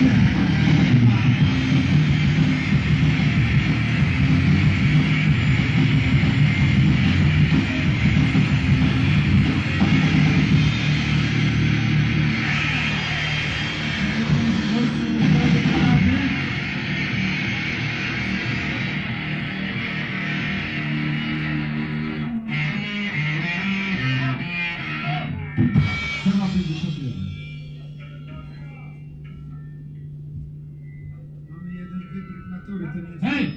Thank you. Wybryk